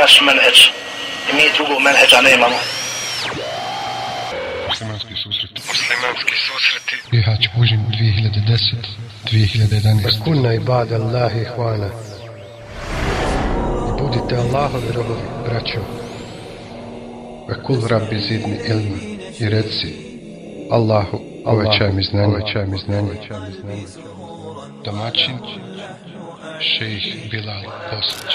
naš menheđ. I mi drugog menheđa nemamo. Muslimanski susreti. Muslimanski susreti. Bihać Bužim 2010. 2011. Kunna ibada Allahi hvana. I budite Allahovi robovi, braćo. Ve kul rabbi zidni ilma. I reci Allahu, uvećaj mi znanje, uvećaj mi znanje. Domaćin šejih Bilal Bosnić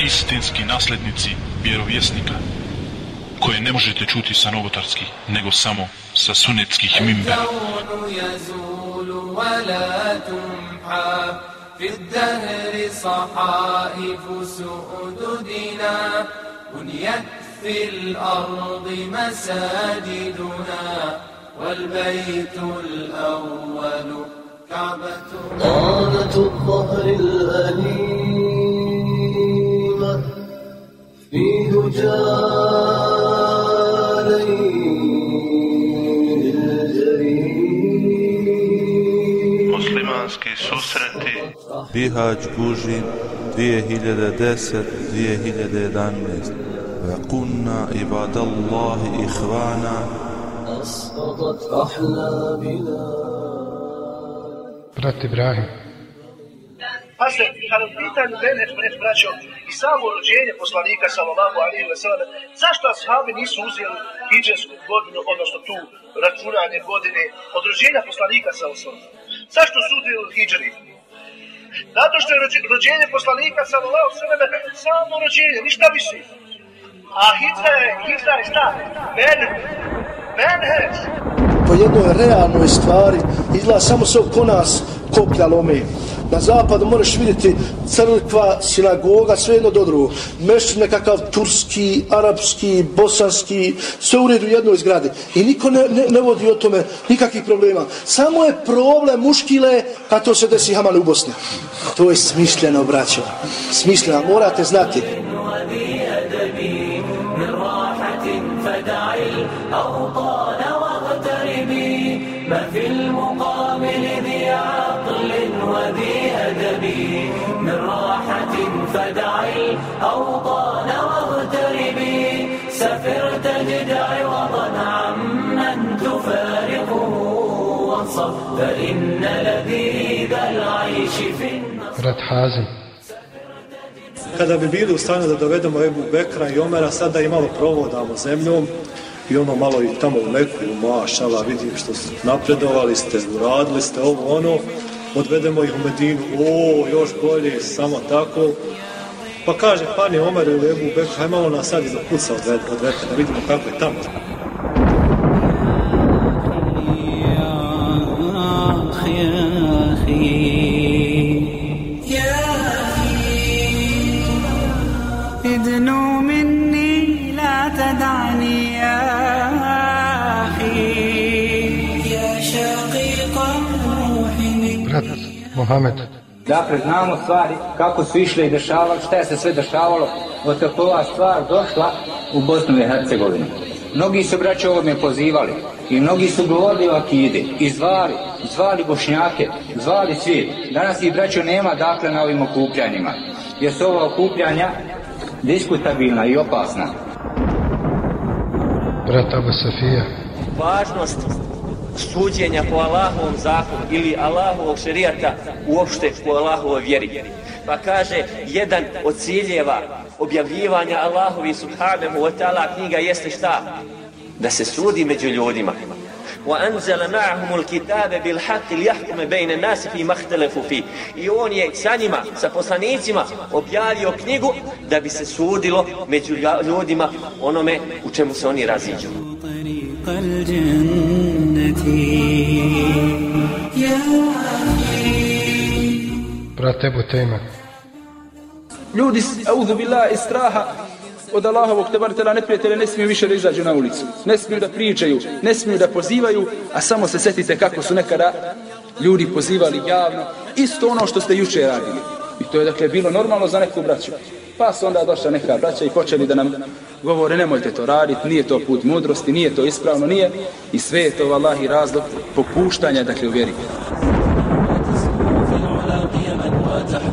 Istinski naslednici vjerovjesnika koje ne možete čuti sa novotarskih, nego samo sa sunetskih mimbera. في الدهر صحائف سؤددنا بنيت في الأرض مساجدنا والبيت الأول كعبة طانة الظهر الأليمة في دجالين الجريم Muslimanski susreti. Bihać Bužim 2010 2011 وكنا عباد الله إخوانا أسقطت أحلامنا Brat Ibrahim, Pazite, kada u pitanju Menheđ, Menheđ braćo, i samo rođenje poslanika, sallallahu Ali wa sallam, zašto ashabi nisu uzeli iđensku godinu, odnosno tu računanje godine od rođenja poslanika, sallallahu alaihi wa sallam? Zašto su uzeli hijđari? Zato što je rođenje poslanika, sallallahu alaihi wa sallam, samo rođenje, ništa više. A hijđa je, hijđa je šta? Men, Menheđ. po jednoj realnoj stvari izgleda samo se oko nas koplja lome Na zapadu možeš vidjeti crkva, sinagoga, sve jedno do drugog. Mešćin nekakav turski, arapski, bosanski, sve u redu u jednoj zgradi. I niko ne, ne, ne vodi o tome nikakvih problema. Samo je problem muškile kad to se desi Haman u Bosni. To je smišljeno, braćo. Smišljeno, morate znati. وذي أدبي من راحة فدعي الأوطان من راحة فدعي الأوطان واغتربي سفر تجدع وطن عمن تفارقه وانصب فإن لذيذ العيش في النصر brat Hazim, Kada bi bili u stanju da dovedemo Ebu Bekra i Omera, sada i malo provodamo zemljom i ono malo i tamo u Meku, u Mašala, vidim što su napredovali ste, uradili ste ovo, ono, odvedemo ih u Medinu, o, još bolje, samo tako. Pa kaže, pani Omer ili Ebu Bekra, haj malo nas sad i do kuca odvede, odvede, da vidimo kako je tamo. ادنوا مني لا تدعني يا Mohamed, Dakle, znamo stvari kako su išle i dešavali, šta je se sve dešavalo od kako ova stvar došla u Bosnu i Hercegovinu. Mnogi su braće ovome pozivali i mnogi su govorili o akide i zvali, zvali bošnjake, zvali svijet. Danas ih braćo nema dakle na ovim okupljanjima, jer su ova okupljanja diskutabilna i opasna. brat Abu Safija, važnost suđenja po Allahovom zakonu ili Allahovog šerijata uopšte po Allahovoj vjeri. Pa kaže, jedan od ciljeva objavljivanja Allahovi subhanahu wa ta'ala knjiga jeste šta? Da se sudi među ljudima. وأنزل معهم الكتاب بالحق ليحكم بين الناس فيما اختلفوا فيه i on je sa njima, sa poslanicima objavio knjigu da bi se sudilo među ljudima onome u čemu se oni raziđu. طريق الجنة يا أخي brat Ebu Tejman, Ljudi, auzu billah, iz straha od Allahovog tebartela neprijatelja ne smiju više da izađu na ulicu. Ne smiju da pričaju, ne smiju da pozivaju, a samo se setite kako su nekada ljudi pozivali javno. Isto ono što ste juče radili. I to je dakle bilo normalno za neku braću. Pa su onda došla neka braća i počeli da nam govore nemojte to raditi, nije to put mudrosti, nije to ispravno, nije. I sve je to vallahi razlog popuštanja, dakle u vjeri.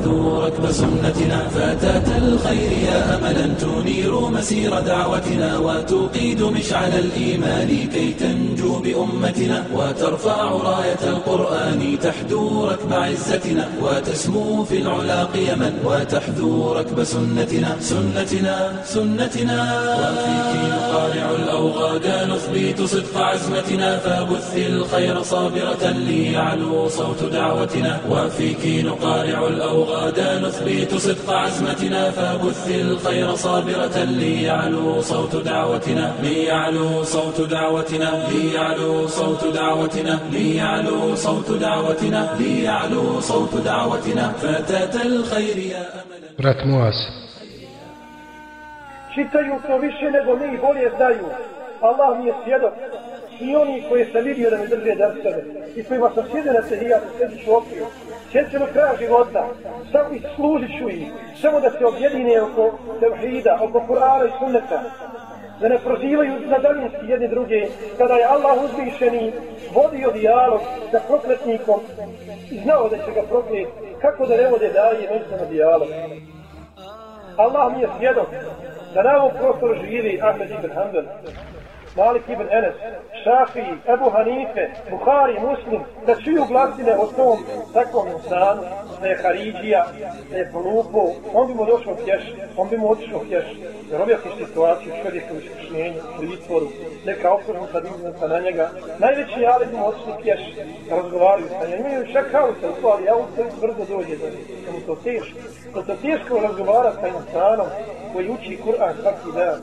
وتحذو ركب سنتنا فتاة الخير يا أملا تنير مسير دعوتنا وتوقيد مشعل الإيمان كي تنجو بأمتنا وترفع راية القرآن تحدو ركب عزتنا وتسمو في العلا قيما وتحذو ركب سنتنا سنتنا سنتنا وفيك نقارع الأوغاد نثبت صدق عزمتنا فبث الخير صابرة ليعلو صوت دعوتنا وفيك نقارع الأوغاد نثبت صدق عزمتنا فبث الخير صابرة ليعلو صوت دعوتنا ليعلو صوت دعوتنا ليعلو صوت دعوتنا ليعلو صوت دعوتنا ليعلو صوت دعوتنا. فتاة الخير يا أملا Brat Muaz, čitaju to više nego mi bolje znaju. Allah mi je svjedok. I oni koji sam vidio da mi drže drsove i kojima sam sjedio na tehijatu, sedi ću okviju. Sjedio ću kraja života, samo i služit ću im, samo da se objedine oko tevhida, oko Kur'ana i sunneta. Da ne prozivaju na daljinski jedni druge, kada je Allah uzvišeni vodio dijalog sa prokletnikom i znao da će ga proklet, kako da ne vode daje međusobno dijalog. Allah mi je svjedok da na ovom prostoru živi Ahmed ibn Hanbel, Malik ibn Enes, Šafiji, Ebu Hanife, Buhari, Muslim, da čuju glasine o tom takvom insanu, da je Haridija, da je Polupo, on bi mu došao pješ, on bi mu otišao pješ, jer objasniš situaciju, čovjek u iskušnjenju, u pritvoru, neka optužnica dignuta na njega. Najveći jali bi mu otišli pješ, razgovaraju sa njim, imaju čak auto, ali auto brzo dođe do njih, da mu to teško. Da to teško razgovara sa insanom koji uči Kur'an svaki dan.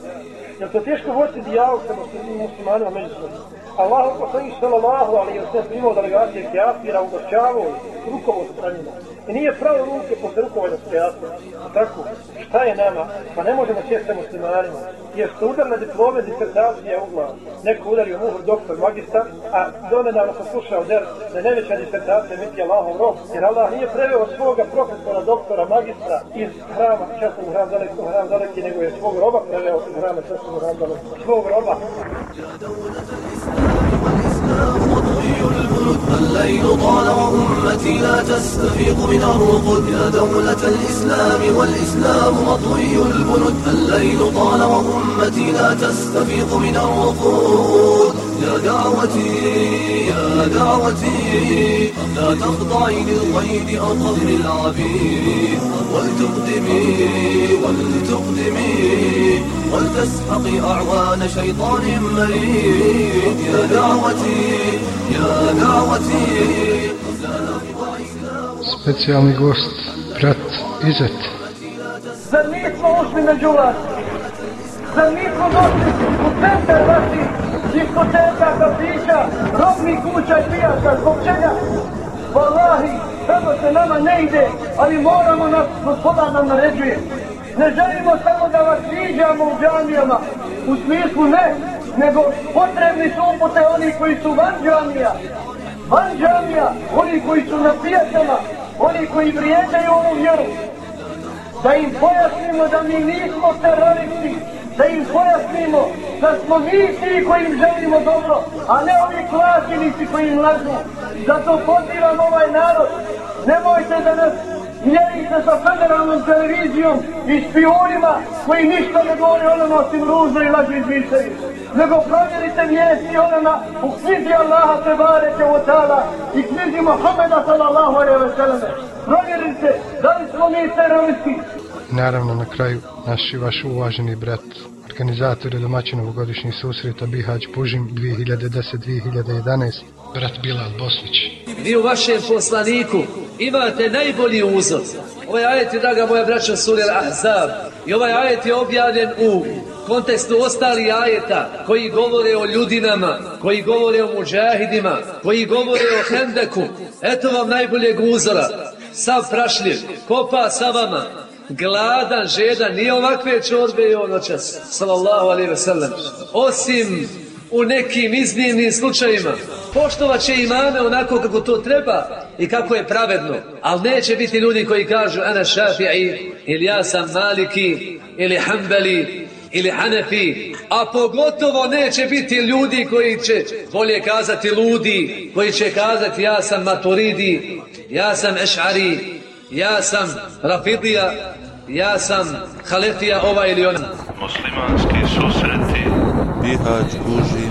Jer to teško voditi dijalog sa muslimanima međusobno. Allah poslanik sallallahu alaihi wa sallam imao delegacije kjafira, ugošćavao i rukovo sa njima. I nije pravo ruke posle rukovanja s kjafira. Tako, šta je nama? Pa ne možemo sjeti sa muslimanima. Jer što udarne diplome, disertacije u glavu. Neko udario muhur doktor magistar, a donedavno sam slušao der da je najveća disertacija biti Allahov rob. Jer Allah nije preveo svoga profesora, doktora, magistra iz hrama, časnog hram daleko, hram daleki, nego je svog roba preveo iz hrama, časnog hram daleko. Svog roba. الليل طال وأمتي لا تستفيق من الرقد يا دولة الإسلام والإسلام مطوي البنود الليل طال وأمتي لا تستفيق من الرقود يا دعوتي يا دعوتي لا تخضعي للقيد أطهر العبيد ولتقدمي ولتقدمي ولتسحقي أعوان شيطان مريد يا دعوتي يا دعوتي specijalni gost, brat Izet. Zar nismo ušli među vas? Zar nismo došli u centar vaših diskoteka, kafića, robnih kuća i pijaca? Zbog čega? Wallahi, samo se nama ne ide, ali moramo nas, gospodar nam naređuje. Ne želimo samo da vas viđamo u džamijama, u smislu ne, nego potrebni su upute oni koji su van džamija. Van džamija, oni koji su na pijacama, oni koji vrijeđaju ovu vjeru. Da im pojasnimo da mi nismo teroristi, da im pojasnimo da smo mi ti koji im želimo dobro, a ne ovi klađenici koji im lažu. Zato pozivam ovaj narod, nemojte da nas mjerite sa federalnom televizijom i špionima koji ništa ne govore onama osim ružno i lažu izmišljaju. Nego provjerite vijesti onama u knjizi Allaha te bareke ta'ala i knjizi Muhammeda sallallahu alaihi wa sallam. Provjerite da li smo mi teroristi. Naravno na kraju naš i vaš uvaženi brat, organizator i domaćin ovogodišnjih susreta Bihać Pužim 2010-2011, brat Bilal Boslić. Vi u vašem poslaniku imate najbolji uzor. Ovaj ajet je, draga moja braća, surel Ahzab. I ovaj ajet je objavljen u kontekstu ostali ajeta koji govore o ljudinama, koji govore o muđahidima, koji govore o hendeku. Eto vam najboljeg uzora. Sav prašljiv, kopa sa vama, gladan, žedan, nije ovakve čorbe i ono čas, sallallahu alaihi ve sellem. Osim u nekim iznimnim slučajima. Poštovat će imame onako kako to treba i kako je pravedno. Ali neće biti ljudi koji kažu ana šafi'i ili ja sam maliki ili hanbali ili hanefi. A pogotovo neće biti ljudi koji će bolje kazati ludi, koji će kazati ja sam maturidi, ja sam eš'ari, ja sam Rafidija, ja sam Halefija ova ili ona. Muslimanski susreti Bihać Buži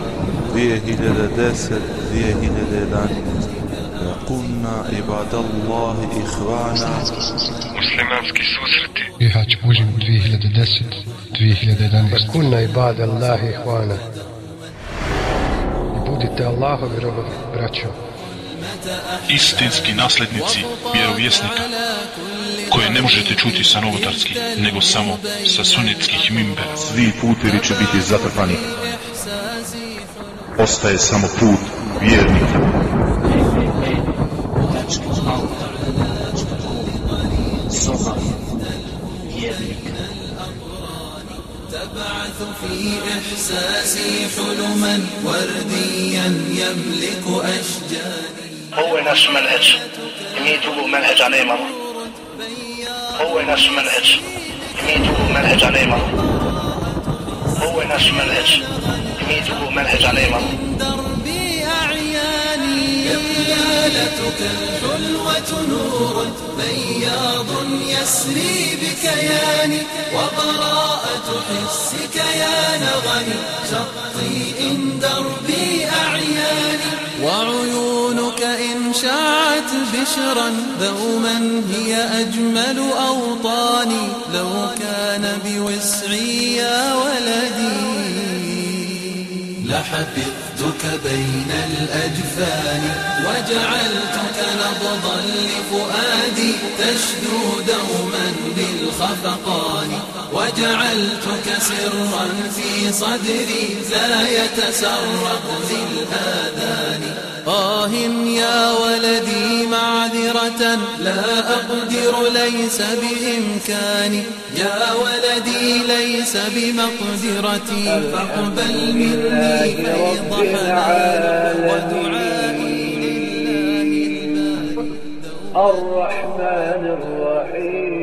2010 2011 kunna ibadallahi ihvana Muslimanski susreti Bihać Bužim 2010 2011 Kunna ibadallahi ihvana Budite Allahovi robovi, braćo. Istinski naslednici vjerovjesnika koje ne možete čuti sa novotarskih, nego samo sa sunetskih mimbera. Svi putevi će biti zatrpani. Ostaje samo put vjernika. في إحساسي حلما ورديا يملك أشجاني هو نفس منهج. يميتوا منهج على يمر هو نفس منهج. يميتوا منهج على يمر mi drugog menheđa nemamo. Ovo je naš menheđ. يبلالتك الحلوة نور بياض يسري بكياني وبراءة حسك يا نغني شطي إن دربي أعياني. وعيونك إن شاعت بشرا دوما هي أجمل أوطاني. لو كان بوسعي يا ولدي لحفظتك بين الأجفان وجعلتك نبضا لفؤادي تشدو دوما للخفقان وجعلتك سرا في صدري لا يتسرب للآذان. آه يا ولدي معذرة لا أقدر ليس بإمكاني. يا ولدي ليس بمقدرتي. فاقبل مني فيض ودعائي الرحمن الرحيم.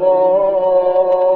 الضالين